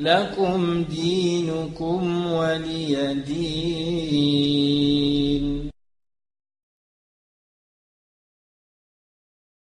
لكم دينكم ولي دين.